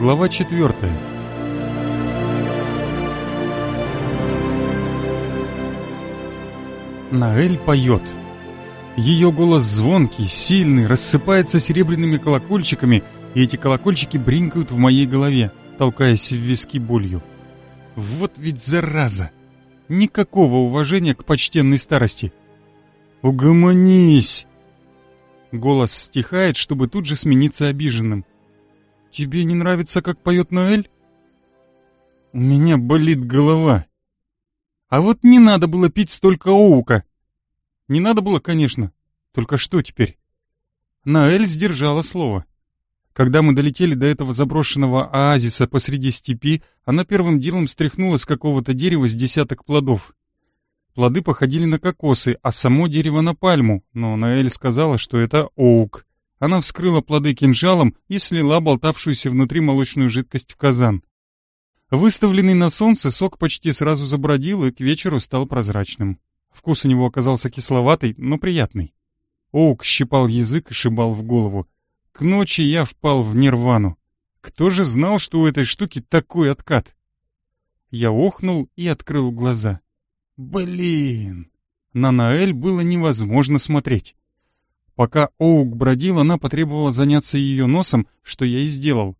Глава четвертая. Наэль поет. Ее голос звонкий, сильный, рассыпается серебряными колокольчиками, и эти колокольчики бринкают в моей голове, толкаясь в виски болью. Вот ведь зараза! Никакого уважения к почтенной старости. «Угомонись!» Голос стихает, чтобы тут же смениться обиженным. «Тебе не нравится, как поет Ноэль?» «У меня болит голова». «А вот не надо было пить столько оука!» «Не надо было, конечно. Только что теперь?» Ноэль сдержала слово. Когда мы долетели до этого заброшенного оазиса посреди степи, она первым делом стряхнула с какого-то дерева с десяток плодов. Плоды походили на кокосы, а само дерево на пальму, но Наэль сказала, что это оук. Она вскрыла плоды кинжалом и слила болтавшуюся внутри молочную жидкость в казан. Выставленный на солнце сок почти сразу забродил и к вечеру стал прозрачным. Вкус у него оказался кисловатый, но приятный. Оук щипал язык и шибал в голову. К ночи я впал в нирвану. Кто же знал, что у этой штуки такой откат? Я охнул и открыл глаза. Блин! На Наэль было невозможно смотреть. Пока Оук бродил, она потребовала заняться ее носом, что я и сделал.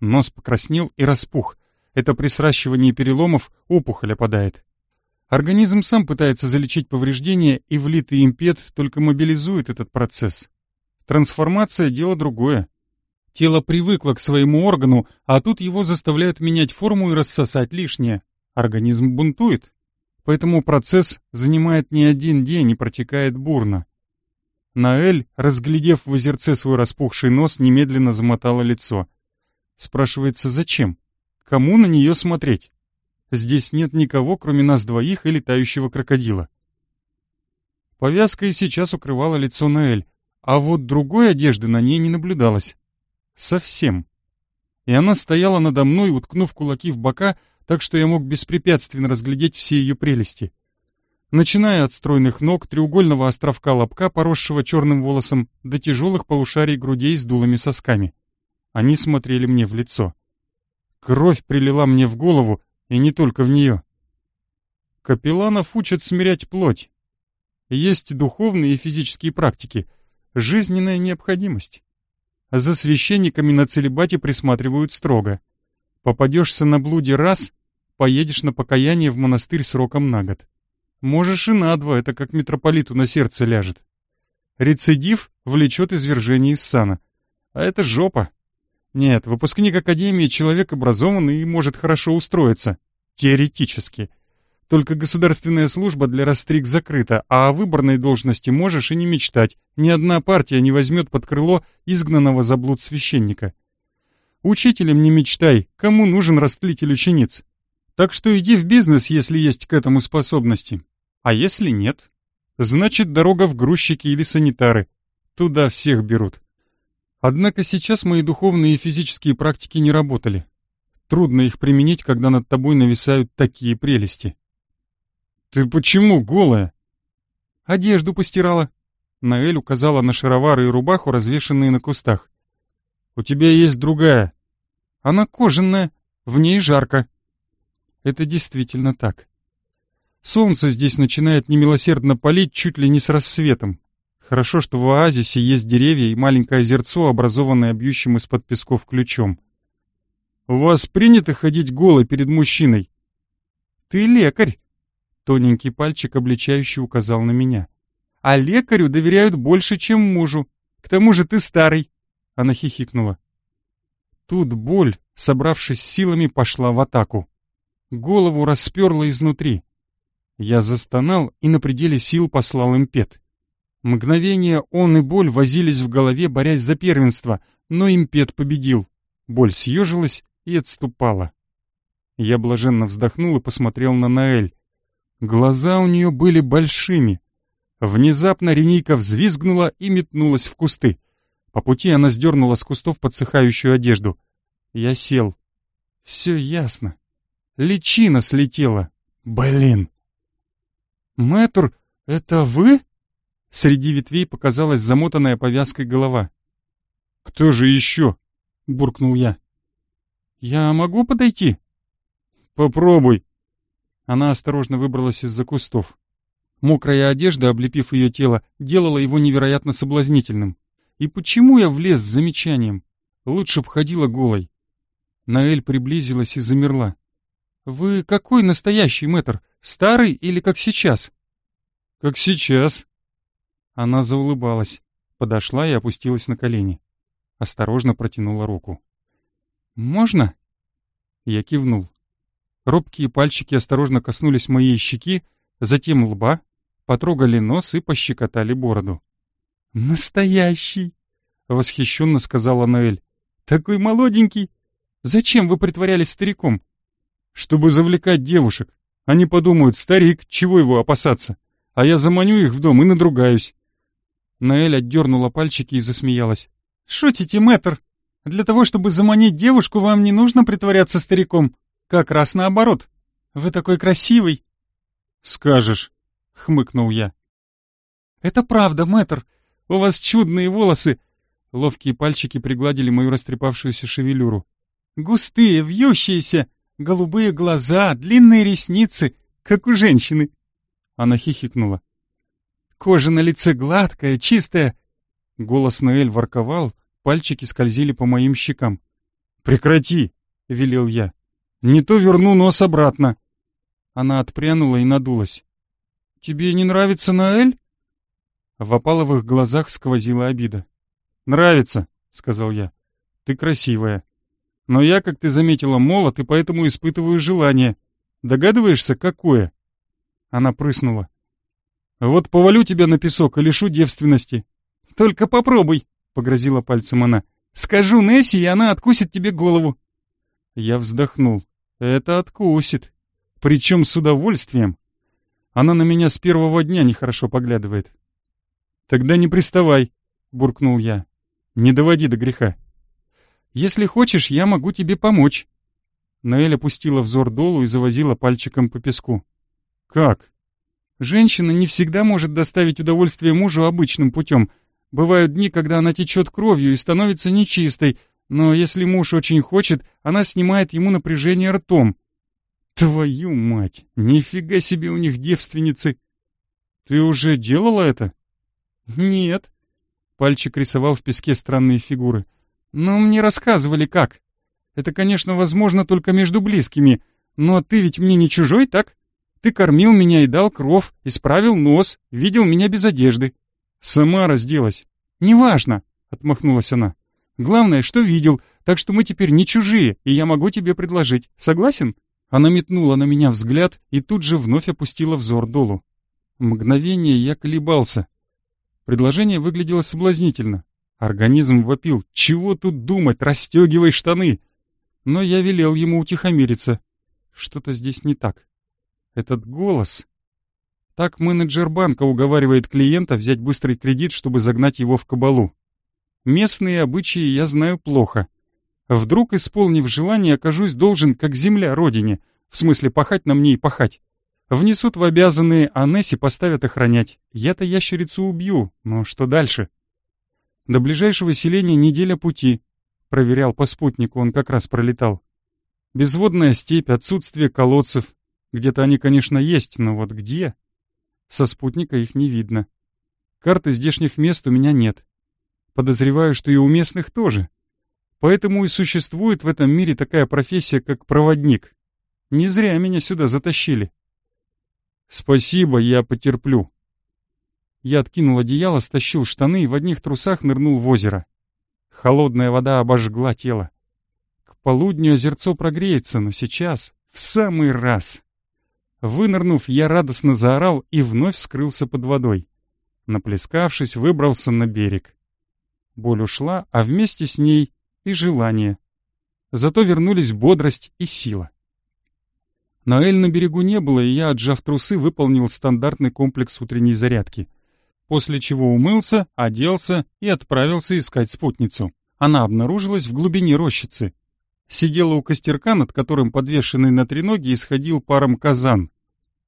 Нос покраснел и распух. Это при сращивании переломов опухоль опадает. Организм сам пытается залечить повреждения, и влитый импет только мобилизует этот процесс. Трансформация — дело другое. Тело привыкло к своему органу, а тут его заставляют менять форму и рассосать лишнее. Организм бунтует. Поэтому процесс занимает не один день и протекает бурно. Наэль, разглядев в озерце свой распухший нос, немедленно замотала лицо. Спрашивается, зачем? Кому на нее смотреть? Здесь нет никого, кроме нас двоих и летающего крокодила. Повязка и сейчас укрывала лицо Наэль, а вот другой одежды на ней не наблюдалось. Совсем. И она стояла надо мной, уткнув кулаки в бока, так что я мог беспрепятственно разглядеть все ее прелести. Начиная от стройных ног, треугольного островка лобка, поросшего черным волосом, до тяжелых полушарий грудей с дулыми сосками. Они смотрели мне в лицо. Кровь прилила мне в голову, и не только в нее. Капелланов учат смирять плоть. Есть духовные и физические практики, жизненная необходимость. За священниками на целебате присматривают строго. Попадешься на блуде раз, поедешь на покаяние в монастырь сроком на год. Можешь и на два, это как митрополиту на сердце ляжет. Рецидив влечет извержение из сана. А это жопа. Нет, выпускник академии человек образованный и может хорошо устроиться. Теоретически. Только государственная служба для растриг закрыта, а о выборной должности можешь и не мечтать. Ни одна партия не возьмет под крыло изгнанного за блуд священника. Учителем не мечтай, кому нужен растлитель учениц. Так что иди в бизнес, если есть к этому способности. А если нет? Значит, дорога в грузчики или санитары. Туда всех берут. Однако сейчас мои духовные и физические практики не работали. Трудно их применить, когда над тобой нависают такие прелести. «Ты почему голая?» «Одежду постирала». Наэль указала на шаровары и рубаху, развешанные на кустах. «У тебя есть другая». «Она кожаная, в ней жарко». Это действительно так. Солнце здесь начинает немилосердно палить чуть ли не с рассветом. Хорошо, что в оазисе есть деревья и маленькое озерцо, образованное бьющим из-под песков ключом. «У вас принято ходить голой перед мужчиной?» «Ты лекарь!» Тоненький пальчик обличающе указал на меня. «А лекарю доверяют больше, чем мужу. К тому же ты старый!» Она хихикнула. Тут боль, собравшись силами, пошла в атаку. Голову расперла изнутри. Я застонал и на пределе сил послал импет. Мгновение он и боль возились в голове, борясь за первенство, но импет победил. Боль съежилась и отступала. Я блаженно вздохнул и посмотрел на Наэль. Глаза у нее были большими. Внезапно Ренейка взвизгнула и метнулась в кусты. По пути она сдернула с кустов подсыхающую одежду. Я сел. Все ясно. Личина слетела. Блин. Мэтр, это вы? Среди ветвей показалась замотанная повязкой голова. Кто же еще? буркнул я. «Я могу подойти?» «Попробуй». Она осторожно выбралась из-за кустов. Мокрая одежда, облепив ее тело, делала его невероятно соблазнительным. И почему я влез с замечанием? Лучше б ходила голой. Наэль приблизилась и замерла. «Вы какой настоящий мэтр? Старый или как сейчас?» «Как сейчас». Она заулыбалась, подошла и опустилась на колени. Осторожно протянула руку. «Можно?» Я кивнул. Робкие пальчики осторожно коснулись моей щеки, затем лба, потрогали нос и пощекотали бороду. «Настоящий!» — восхищенно сказала Ноэль. «Такой молоденький! Зачем вы притворялись стариком?» «Чтобы завлекать девушек. Они подумают, старик, чего его опасаться? А я заманю их в дом и надругаюсь». Ноэль отдернула пальчики и засмеялась. «Шутите, мэтр? Для того, чтобы заманить девушку, вам не нужно притворяться стариком. Как раз наоборот. Вы такой красивый». «Скажешь», — хмыкнул я. «Это правда, мэтр. У вас чудные волосы!» Ловкие пальчики пригладили мою растрепавшуюся шевелюру. «Густые, вьющиеся, голубые глаза, длинные ресницы, как у женщины!» Она хихикнула. «Кожа на лице гладкая, чистая!» Голос Ноэль ворковал, пальчики скользили по моим щекам. «Прекрати!» — велел я. «Не то верну нос обратно!» Она отпрянула и надулась. «Тебе не нравится Ноэль?» В опаловых глазах сквозила обида. «Нравится», — сказал я. «Ты красивая. Но я, как ты заметила, молод, и поэтому испытываю желание. Догадываешься, какое?» Она прыснула. «Вот повалю тебя на песок и лишу девственности». «Только попробуй», — погрозила пальцем она. «Скажу Несси, и она откусит тебе голову». Я вздохнул. «Это откусит. Причем с удовольствием. Она на меня с первого дня нехорошо поглядывает. «Тогда не приставай», — буркнул я. «Не доводи до греха». «Если хочешь, я могу тебе помочь». Наэль опустила взор долу и завозила пальчиком по песку. «Как?» «Женщина не всегда может доставить удовольствие мужу обычным путем. Бывают дни, когда она течет кровью и становится нечистой, но если муж очень хочет, она снимает ему напряжение ртом». «Твою мать! Нифига себе у них девственницы!» «Ты уже делала это?» «Нет». Пальчик рисовал в песке странные фигуры. «Но мне рассказывали, как. Это, конечно, возможно только между близкими, но ты ведь мне не чужой, так? Ты кормил меня и дал кров, исправил нос, видел меня без одежды. Сама разделась. Неважно, — отмахнулась она. Главное, что видел, так что мы теперь не чужие, и я могу тебе предложить. Согласен?» Она метнула на меня взгляд и тут же вновь опустила взор долу. Мгновение я колебался. Предложение выглядело соблазнительно. Организм вопил. «Чего тут думать? Расстегивай штаны!» Но я велел ему утихомириться. Что-то здесь не так. Этот голос... Так менеджер банка уговаривает клиента взять быстрый кредит, чтобы загнать его в кабалу. Местные обычаи я знаю плохо. Вдруг, исполнив желание, окажусь должен, как земля родине, в смысле пахать на мне и пахать. Внесут в обязанные, а Несси поставят охранять. Я-то ящерицу убью, но что дальше? До ближайшего селения неделя пути. Проверял по спутнику, он как раз пролетал. Безводная степь, отсутствие колодцев. Где-то они, конечно, есть, но вот где? Со спутника их не видно. Карты здешних мест у меня нет. Подозреваю, что и у местных тоже. Поэтому и существует в этом мире такая профессия, как проводник. Не зря меня сюда затащили. «Спасибо, я потерплю». Я откинул одеяло, стащил штаны и в одних трусах нырнул в озеро. Холодная вода обожгла тело. К полудню озерцо прогреется, но сейчас в самый раз. Вынырнув, я радостно заорал и вновь скрылся под водой. Наплескавшись, выбрался на берег. Боль ушла, а вместе с ней и желание. Зато вернулись бодрость и сила. Наэль на берегу не было, и я, отжав трусы, выполнил стандартный комплекс утренней зарядки. После чего умылся, оделся и отправился искать спутницу. Она обнаружилась в глубине рощицы. Сидела у костерка, над которым подвешенный на треноге исходил паром казан.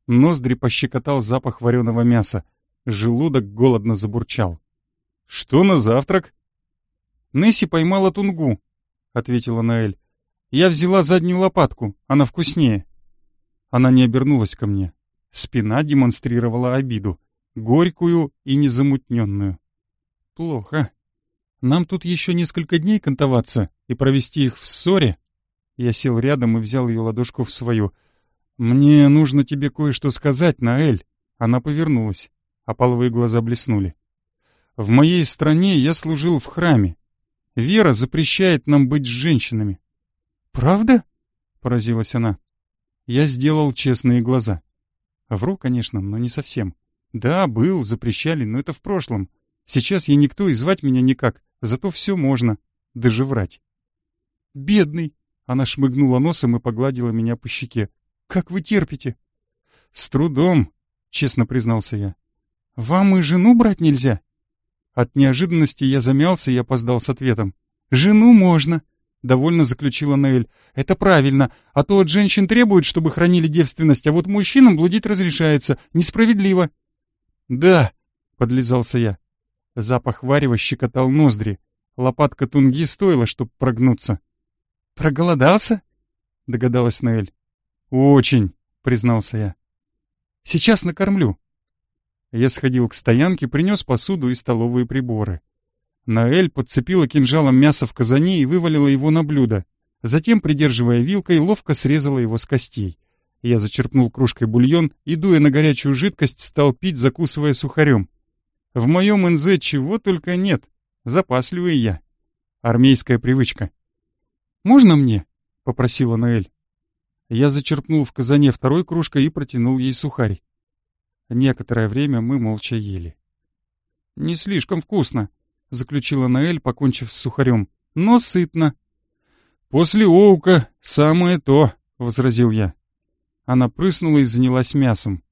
Ноздри пощекотал запах вареного мяса. Желудок голодно забурчал. «Что на завтрак?» «Несси поймала тунгу», — ответила Наэль. Я взяла заднюю лопатку, она вкуснее. Она не обернулась ко мне. Спина демонстрировала обиду, горькую и незамутненную. Плохо. Нам тут еще несколько дней кантоваться и провести их в ссоре. Я сел рядом и взял ее ладошку в свою. «Мне нужно тебе кое-что сказать, Наэль». Она повернулась, а половые глаза блеснули. «В моей стране я служил в храме. Вера запрещает нам быть с женщинами». «Правда?» — поразилась она. Я сделал честные глаза. Вру, конечно, но не совсем. Да, был, запрещали, но это в прошлом. Сейчас я никто и звать меня никак, зато все можно, даже врать. «Бедный!» — она шмыгнула носом и погладила меня по щеке. «Как вы терпите?» «С трудом», — честно признался я. «Вам и жену брать нельзя?» От неожиданности я замялся и опоздал с ответом. «Жену можно», — довольно заключила Наэль. «Это правильно, а то от женщин требуют, чтобы хранили девственность, а вот мужчинам блудить разрешается. Несправедливо». «Да», — подлизался я. Запах варева щекотал ноздри. Лопатка тунги стоила, чтоб прогнуться. «Проголодался?» — догадалась Наэль. «Очень», — признался я. «Сейчас накормлю». Я сходил к стоянке, принес посуду и столовые приборы. Наэль подцепила кинжалом мясо в казане и вывалила его на блюдо. Затем, придерживая вилкой, ловко срезала его с костей. Я зачерпнул кружкой бульон и, дуя на горячую жидкость, стал пить, закусывая сухарем. В моем НЗ чего только нет. Запасливый я. Армейская привычка. «Можно мне?» — попросила Наэль. Я зачерпнул в казане второй кружкой и протянул ей сухарь. Некоторое время мы молча ели. «Не слишком вкусно», — заключила Наэль, покончив с сухарем. «Но сытно». «После оука самое то», — возразил я. Она прыснула и занялась мясом.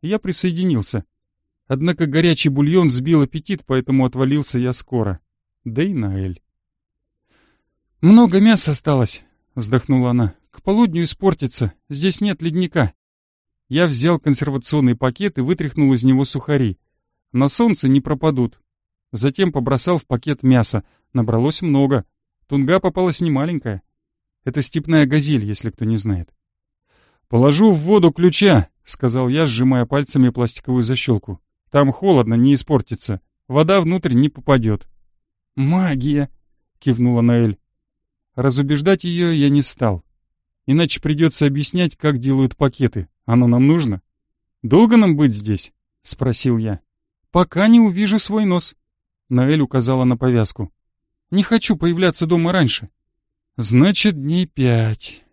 Я присоединился. Однако горячий бульон сбил аппетит, поэтому отвалился я скоро. Да и Наэль. «Много мяса осталось», — вздохнула она. «К полудню испортится. Здесь нет ледника». Я взял консервационный пакет и вытряхнул из него сухари. На солнце не пропадут. Затем побросал в пакет мясо. Набралось много. Тунга попалась немаленькая. Это степная газель, если кто не знает. «Положу в воду ключа», — сказал я, сжимая пальцами пластиковую защелку. «Там холодно, не испортится. Вода внутрь не попадет». «Магия!» — кивнула Наэль. Разубеждать ее я не стал. Иначе придется объяснять, как делают пакеты. Оно нам нужно? «Долго нам быть здесь?» — спросил я. «Пока не увижу свой нос», Наэль указала на повязку. «Не хочу появляться дома раньше». «Значит, дней пять.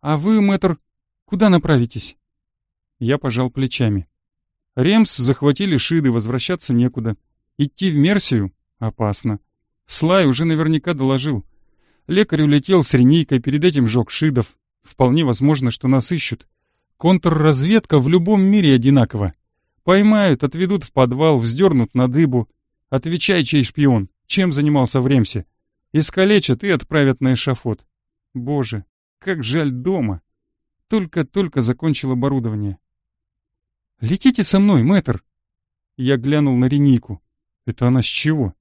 А вы, мэтр, куда направитесь?» Я пожал плечами. Ремс захватили шиды, возвращаться некуда. Идти в Мерсию опасно. Слай уже наверняка доложил. Лекарь улетел с ренейкой, перед этим жег шидов. Вполне возможно, что нас ищут. Контрразведка в любом мире одинакова. Поймают, отведут в подвал, вздернут на дыбу. Отвечай, чей шпион, чем занимался в Ремсе. Искалечат и отправят на эшафот. Боже, как жаль дома. Только-только закончил оборудование. «Летите со мной, мэтр!» Я глянул на Ренику. «Это она с чего?»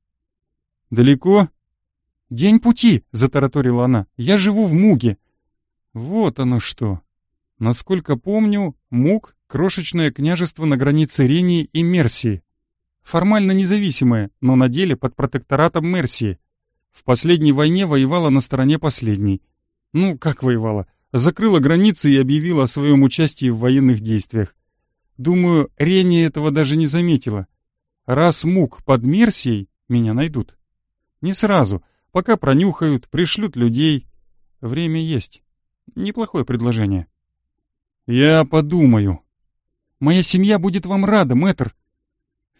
«Далеко?» «День пути!» — затараторила она. «Я живу в Муге!» «Вот оно что!» Насколько помню, Муг — крошечное княжество на границе Рении и Мерсии. Формально независимая, но на деле под протекторатом Мерсии. В последней войне воевала на стороне последней. Ну, как воевала? Закрыла границы и объявила о своем участии в военных действиях. Думаю, Рени этого даже не заметила. Раз мук под Мерсией, меня найдут. Не сразу, пока пронюхают, пришлют людей. Время есть. Неплохое предложение. Я подумаю. Моя семья будет вам рада, мэтр.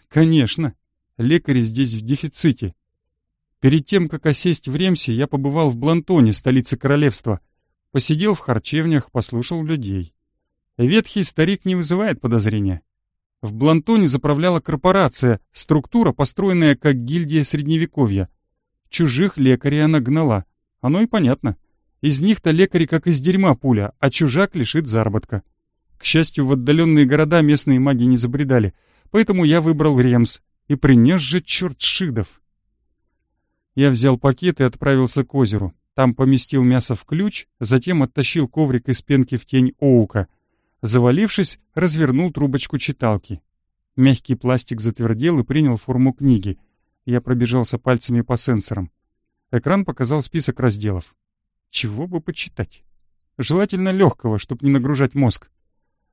Конечно, лекари здесь в дефиците. Перед тем, как осесть в Ремсе, я побывал в Блантоне, столице королевства. Посидел в харчевнях, послушал людей. Ветхий старик не вызывает подозрения. В Блантоне заправляла корпорация, структура, построенная как гильдия средневековья. Чужих лекарей она гнала. Оно и понятно. Из них-то лекари как из дерьма пуля, а чужак лишит заработка. К счастью, в отдаленные города местные маги не забредали — Поэтому я выбрал Ремс и принес же черт Шидов. Я взял пакет и отправился к озеру. Там поместил мясо в ключ, затем оттащил коврик из пенки в тень оука. Завалившись, развернул трубочку читалки. Мягкий пластик затвердел и принял форму книги. Я пробежался пальцами по сенсорам. Экран показал список разделов. Чего бы почитать? Желательно легкого, чтобы не нагружать мозг.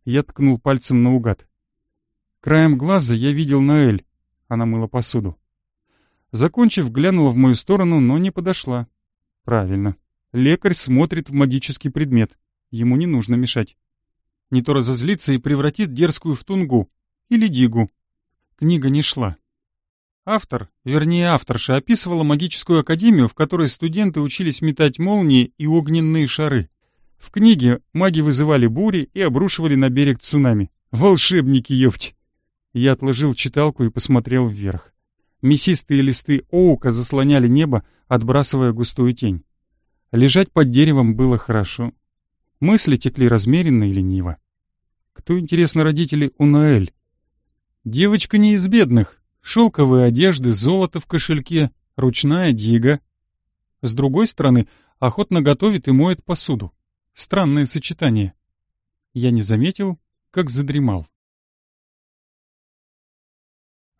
Я ткнул пальцем наугад. Краем глаза я видел Ноэль. Она мыла посуду. Закончив, глянула в мою сторону, но не подошла. Правильно. Лекарь смотрит в магический предмет. Ему не нужно мешать. Не то разозлится и превратит дерзкую в тунгу. Или дигу. Книга не шла. Автор, вернее авторша, описывала магическую академию, в которой студенты учились метать молнии и огненные шары. В книге маги вызывали бури и обрушивали на берег цунами. Волшебники, ёпть! Я отложил читалку и посмотрел вверх. Мясистые листы оука заслоняли небо, отбрасывая густую тень. Лежать под деревом было хорошо. Мысли текли размеренно и лениво. Кто, интересно, родители у Ноэль? Девочка не из бедных. Шелковые одежды, золото в кошельке, ручная дига. С другой стороны, охотно готовит и моет посуду. Странное сочетание. Я не заметил, как задремал.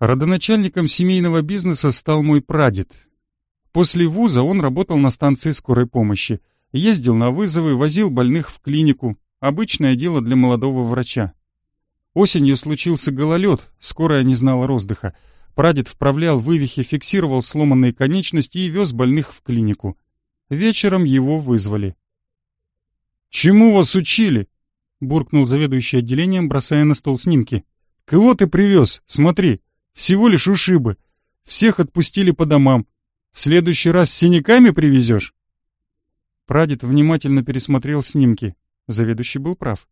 Родоначальником семейного бизнеса стал мой прадед. После вуза он работал на станции скорой помощи, ездил на вызовы, возил больных в клинику, обычное дело для молодого врача. Осенью случился гололед, скорая не знала роздыха. Прадед вправлял вывихи, фиксировал сломанные конечности и вез больных в клинику. Вечером его вызвали. «Чему вас учили?» — буркнул заведующий отделением, бросая на стол снимки. «Кого ты привез? Смотри!» Всего лишь ушибы. Всех отпустили по домам. В следующий раз с синяками привезешь?» Прадед внимательно пересмотрел снимки. Заведующий был прав.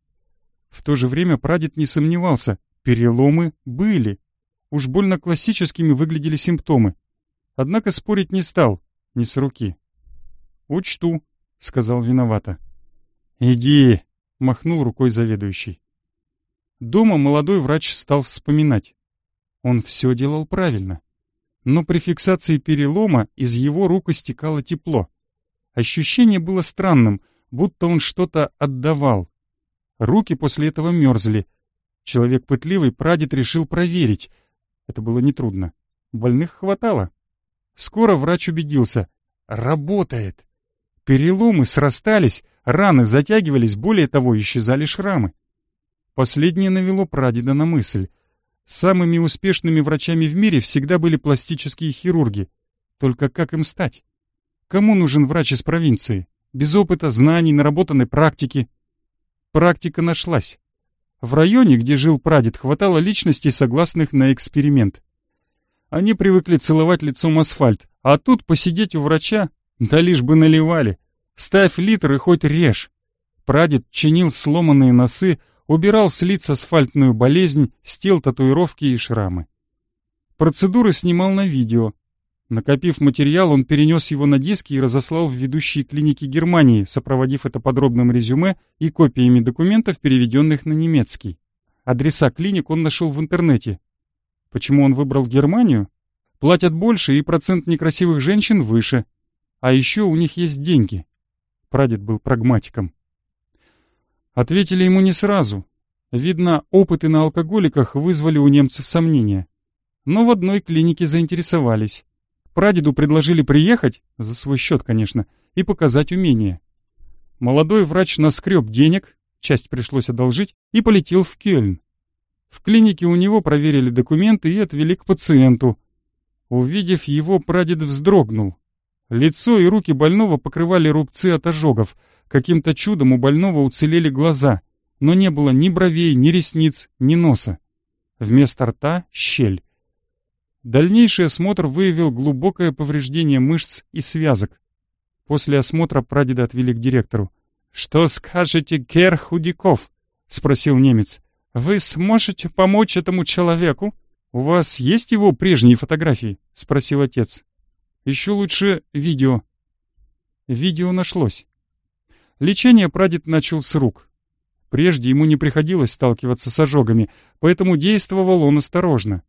В то же время прадед не сомневался. Переломы были. Уж больно классическими выглядели симптомы. Однако спорить не стал. Не с руки. «Учту», — сказал виновато. «Иди», — махнул рукой заведующий. Дома молодой врач стал вспоминать. Он все делал правильно. Но при фиксации перелома из его рук истекало тепло. Ощущение было странным, будто он что-то отдавал. Руки после этого мерзли. Человек пытливый, прадед решил проверить. Это было нетрудно. Больных хватало. Скоро врач убедился. Работает. Переломы срастались, раны затягивались, более того, исчезали шрамы. Последнее навело прадеда на мысль. Самыми успешными врачами в мире всегда были пластические хирурги. Только как им стать? Кому нужен врач из провинции? Без опыта, знаний, наработанной практики. Практика нашлась. В районе, где жил прадед, хватало личностей, согласных на эксперимент. Они привыкли целовать лицом асфальт, а тут посидеть у врача, да лишь бы наливали. Ставь литр и хоть режь. Прадед чинил сломанные носы, убирал с лиц асфальтную болезнь, стел татуировки и шрамы. Процедуры снимал на видео. Накопив материал, он перенес его на диски и разослал в ведущие клиники Германии, сопроводив это подробным резюме и копиями документов, переведенных на немецкий. Адреса клиник он нашел в интернете. Почему он выбрал Германию? Платят больше, и процент некрасивых женщин выше. А еще у них есть деньги. Прадед был прагматиком. Ответили ему не сразу. Видно, опыты на алкоголиках вызвали у немцев сомнения. Но в одной клинике заинтересовались. Прадеду предложили приехать, за свой счет, конечно, и показать умение. Молодой врач наскреб денег, часть пришлось одолжить, и полетел в Кёльн. В клинике у него проверили документы и отвели к пациенту. Увидев его, прадед вздрогнул. Лицо и руки больного покрывали рубцы от ожогов, Каким-то чудом у больного уцелели глаза, но не было ни бровей, ни ресниц, ни носа. Вместо рта — щель. Дальнейший осмотр выявил глубокое повреждение мышц и связок. После осмотра прадеда отвели к директору. «Что скажете, Кер Худяков?» — спросил немец. «Вы сможете помочь этому человеку?» «У вас есть его прежние фотографии?» — спросил отец. «Еще лучше видео». Видео нашлось. Лечение прадед начал с рук. Прежде ему не приходилось сталкиваться с ожогами, поэтому действовал он осторожно.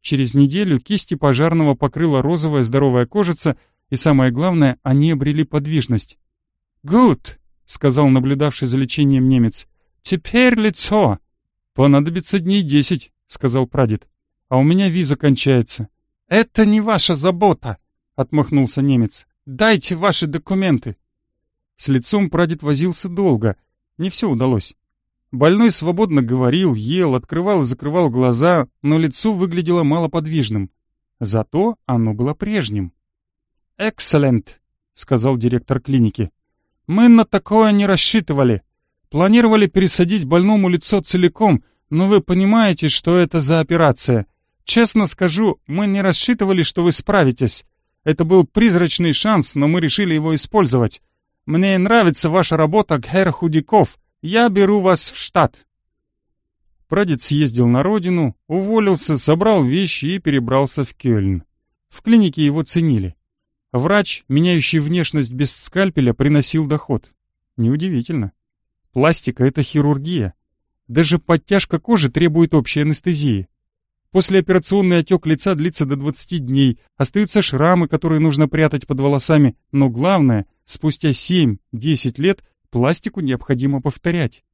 Через неделю кисти пожарного покрыла розовая здоровая кожица, И самое главное, они обрели подвижность. «Гуд», — сказал наблюдавший за лечением немец. «Теперь лицо». «Понадобится дней десять», — сказал прадед. «А у меня виза кончается». «Это не ваша забота», — отмахнулся немец. «Дайте ваши документы». С лицом прадед возился долго. Не все удалось. Больной свободно говорил, ел, открывал и закрывал глаза, но лицо выглядело малоподвижным. Зато оно было прежним. «Экселлент», — сказал директор клиники. «Мы на такое не рассчитывали. Планировали пересадить больному лицо целиком, но вы понимаете, что это за операция. Честно скажу, мы не рассчитывали, что вы справитесь. Это был призрачный шанс, но мы решили его использовать. Мне нравится ваша работа, Гер Худяков. Я беру вас в штат». Прадед съездил на родину, уволился, собрал вещи и перебрался в Кёльн. В клинике его ценили. Врач, меняющий внешность без скальпеля, приносил доход. Неудивительно. Пластика — это хирургия. Даже подтяжка кожи требует общей анестезии. Послеоперационный отек лица длится до 20 дней, остаются шрамы, которые нужно прятать под волосами, но главное, спустя 7-10 лет Пластику необходимо повторять.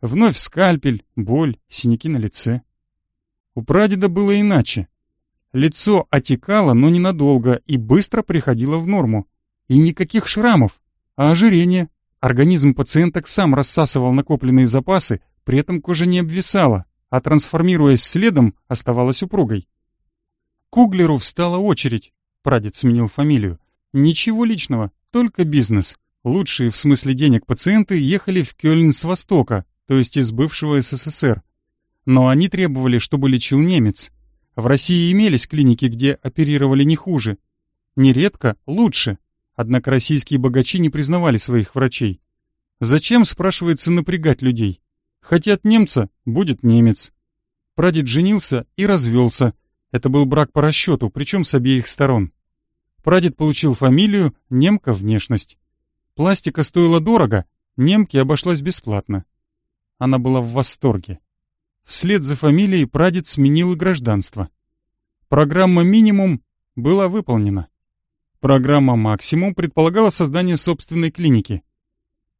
Вновь скальпель, боль, синяки на лице. У прадеда было иначе. Лицо отекало, но ненадолго, и быстро приходило в норму. И никаких шрамов, а ожирение. Организм пациенток сам рассасывал накопленные запасы, при этом кожа не обвисала, а трансформируясь следом, оставалась упругой. Куглеру встала очередь. Прадед сменил фамилию. Ничего личного, только бизнес. Лучшие в смысле денег пациенты ехали в Кёльн с востока, то есть из бывшего СССР. Но они требовали, чтобы лечил немец. В России имелись клиники, где оперировали не хуже. Нередко лучше. Однако российские богачи не признавали своих врачей. Зачем, спрашивается, напрягать людей? Хотят немца, будет немец. Прадед женился и развелся. Это был брак по расчету, причем с обеих сторон. Прадед получил фамилию, немка — внешность. Пластика стоила дорого, немке обошлась бесплатно. Она была в восторге. Вслед за фамилией прадед сменил гражданство. Программа «Минимум» была выполнена. Программа «Максимум» предполагала создание собственной клиники.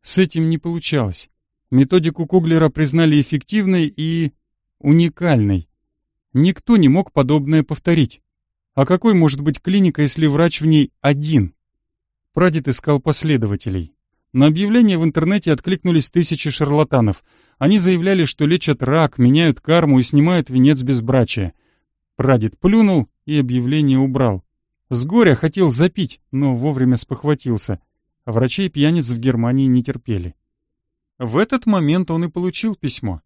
С этим не получалось. Методику Куглера признали эффективной и уникальной. Никто не мог подобное повторить. А какой может быть клиника, если врач в ней один? Прадед искал последователей. На объявление в интернете откликнулись тысячи шарлатанов. Они заявляли, что лечат рак, меняют карму и снимают венец безбрачия. Прадед плюнул и объявление убрал. С горя хотел запить, но вовремя спохватился. Врачей пьяниц в Германии не терпели. В этот момент он и получил письмо.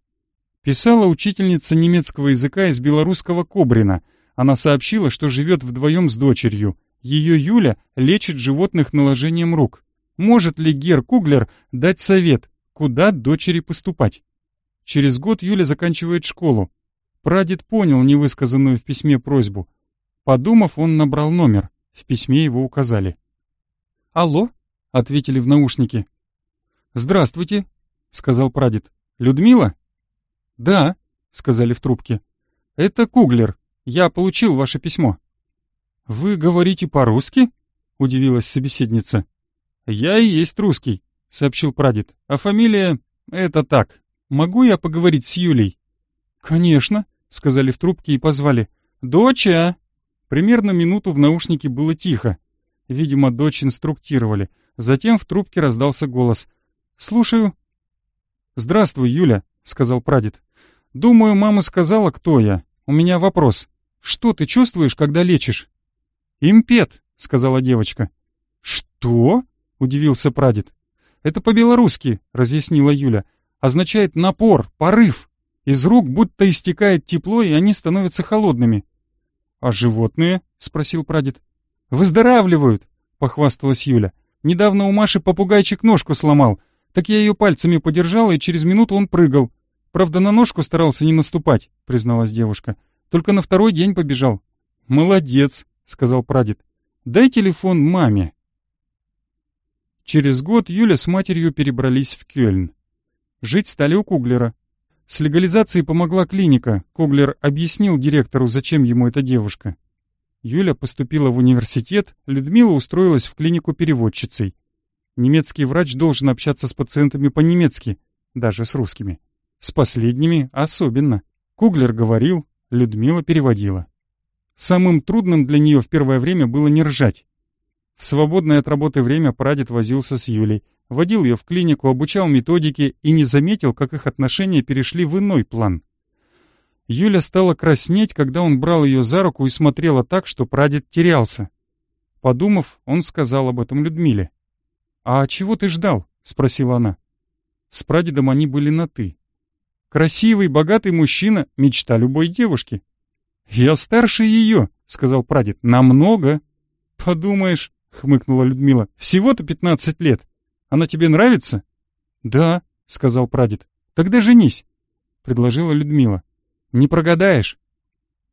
Писала учительница немецкого языка из белорусского Кобрина. Она сообщила, что живет вдвоем с дочерью — ее Юля лечит животных наложением рук. Может ли Гер Куглер дать совет, куда дочери поступать? Через год Юля заканчивает школу. Прадед понял невысказанную в письме просьбу. Подумав, он набрал номер. В письме его указали. «Алло?» — ответили в наушнике. «Здравствуйте», — сказал прадед. «Людмила?» «Да», — сказали в трубке. «Это Куглер. Я получил ваше письмо». «Вы говорите по-русски?» — удивилась собеседница. «Я и есть русский», — сообщил прадед. «А фамилия — это так. Могу я поговорить с Юлей?» «Конечно», — сказали в трубке и позвали. «Доча!» Примерно минуту в наушнике было тихо. Видимо, дочь инструктировали. Затем в трубке раздался голос. «Слушаю». «Здравствуй, Юля», — сказал прадед. «Думаю, мама сказала, кто я. У меня вопрос. Что ты чувствуешь, когда лечишь?» «Импет», — сказала девочка. «Что?» — удивился прадед. «Это по-белорусски», — разъяснила Юля. «Означает напор, порыв. Из рук будто истекает тепло, и они становятся холодными». «А животные?» — спросил прадед. «Выздоравливают», — похвасталась Юля. «Недавно у Маши попугайчик ножку сломал. Так я ее пальцами подержала, и через минуту он прыгал. Правда, на ножку старался не наступать», — призналась девушка. «Только на второй день побежал». «Молодец», — сказал прадед. «Дай телефон маме». Через год Юля с матерью перебрались в Кёльн. Жить стали у Куглера. С легализацией помогла клиника. Куглер объяснил директору, зачем ему эта девушка. Юля поступила в университет, Людмила устроилась в клинику переводчицей. Немецкий врач должен общаться с пациентами по-немецки, даже с русскими. С последними особенно. Куглер говорил, Людмила переводила. Самым трудным для нее в первое время было не ржать. В свободное от работы время прадед возился с Юлей, водил ее в клинику, обучал методике и не заметил, как их отношения перешли в иной план. Юля стала краснеть, когда он брал ее за руку и смотрела так, что прадед терялся. Подумав, он сказал об этом Людмиле. «А чего ты ждал?» — спросила она. С прадедом они были на «ты». Красивый, богатый мужчина — мечта любой девушки. «Я старше ее», — сказал прадед, — «намного». «Подумаешь», — хмыкнула Людмила, — «всего-то пятнадцать лет. Она тебе нравится?» «Да», — сказал прадед. «Тогда женись», — предложила Людмила. Не прогадаешь.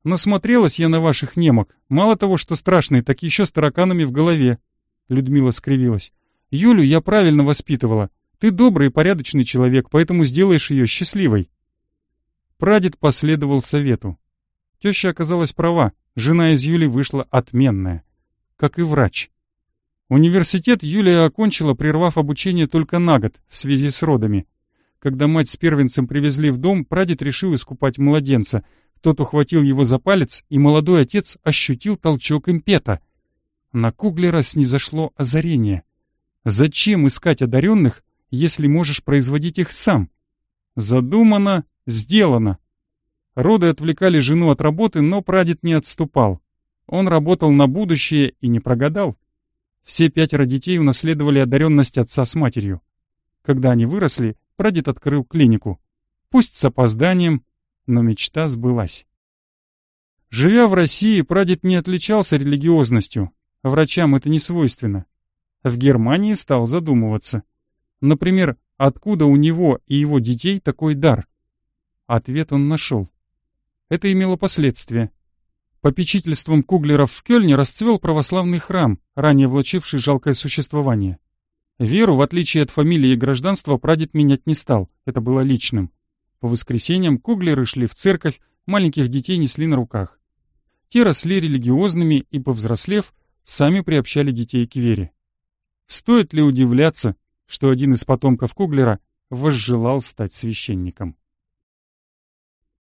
Насмотрелась я на ваших немок. Мало того, что страшные, так еще с тараканами в голове. Людмила скривилась. Юлю я правильно воспитывала. Ты добрый и порядочный человек, поэтому сделаешь ее счастливой. Прадед последовал совету. Теща оказалась права. Жена из Юли вышла отменная. Как и врач. Университет Юлия окончила, прервав обучение только на год в связи с родами. Когда мать с первенцем привезли в дом, прадед решил искупать младенца. Тот ухватил его за палец, и молодой отец ощутил толчок импета. На Куглера снизошло озарение. Зачем искать одаренных, если можешь производить их сам? Задумано, сделано. Роды отвлекали жену от работы, но прадед не отступал. Он работал на будущее и не прогадал. Все пятеро детей унаследовали одаренность отца с матерью. Когда они выросли, прадед открыл клинику. Пусть с опозданием, но мечта сбылась. Живя в России, прадед не отличался религиозностью. Врачам это не свойственно. В Германии стал задумываться. Например, откуда у него и его детей такой дар? Ответ он нашел. Это имело последствия. Попечительством Куглеров в Кёльне расцвел православный храм, ранее влачивший жалкое существование. Веру, в отличие от фамилии и гражданства, прадед менять не стал, это было личным. По воскресеньям куглеры шли в церковь, маленьких детей несли на руках. Те росли религиозными и, повзрослев, сами приобщали детей к вере. Стоит ли удивляться, что один из потомков Куглера возжелал стать священником?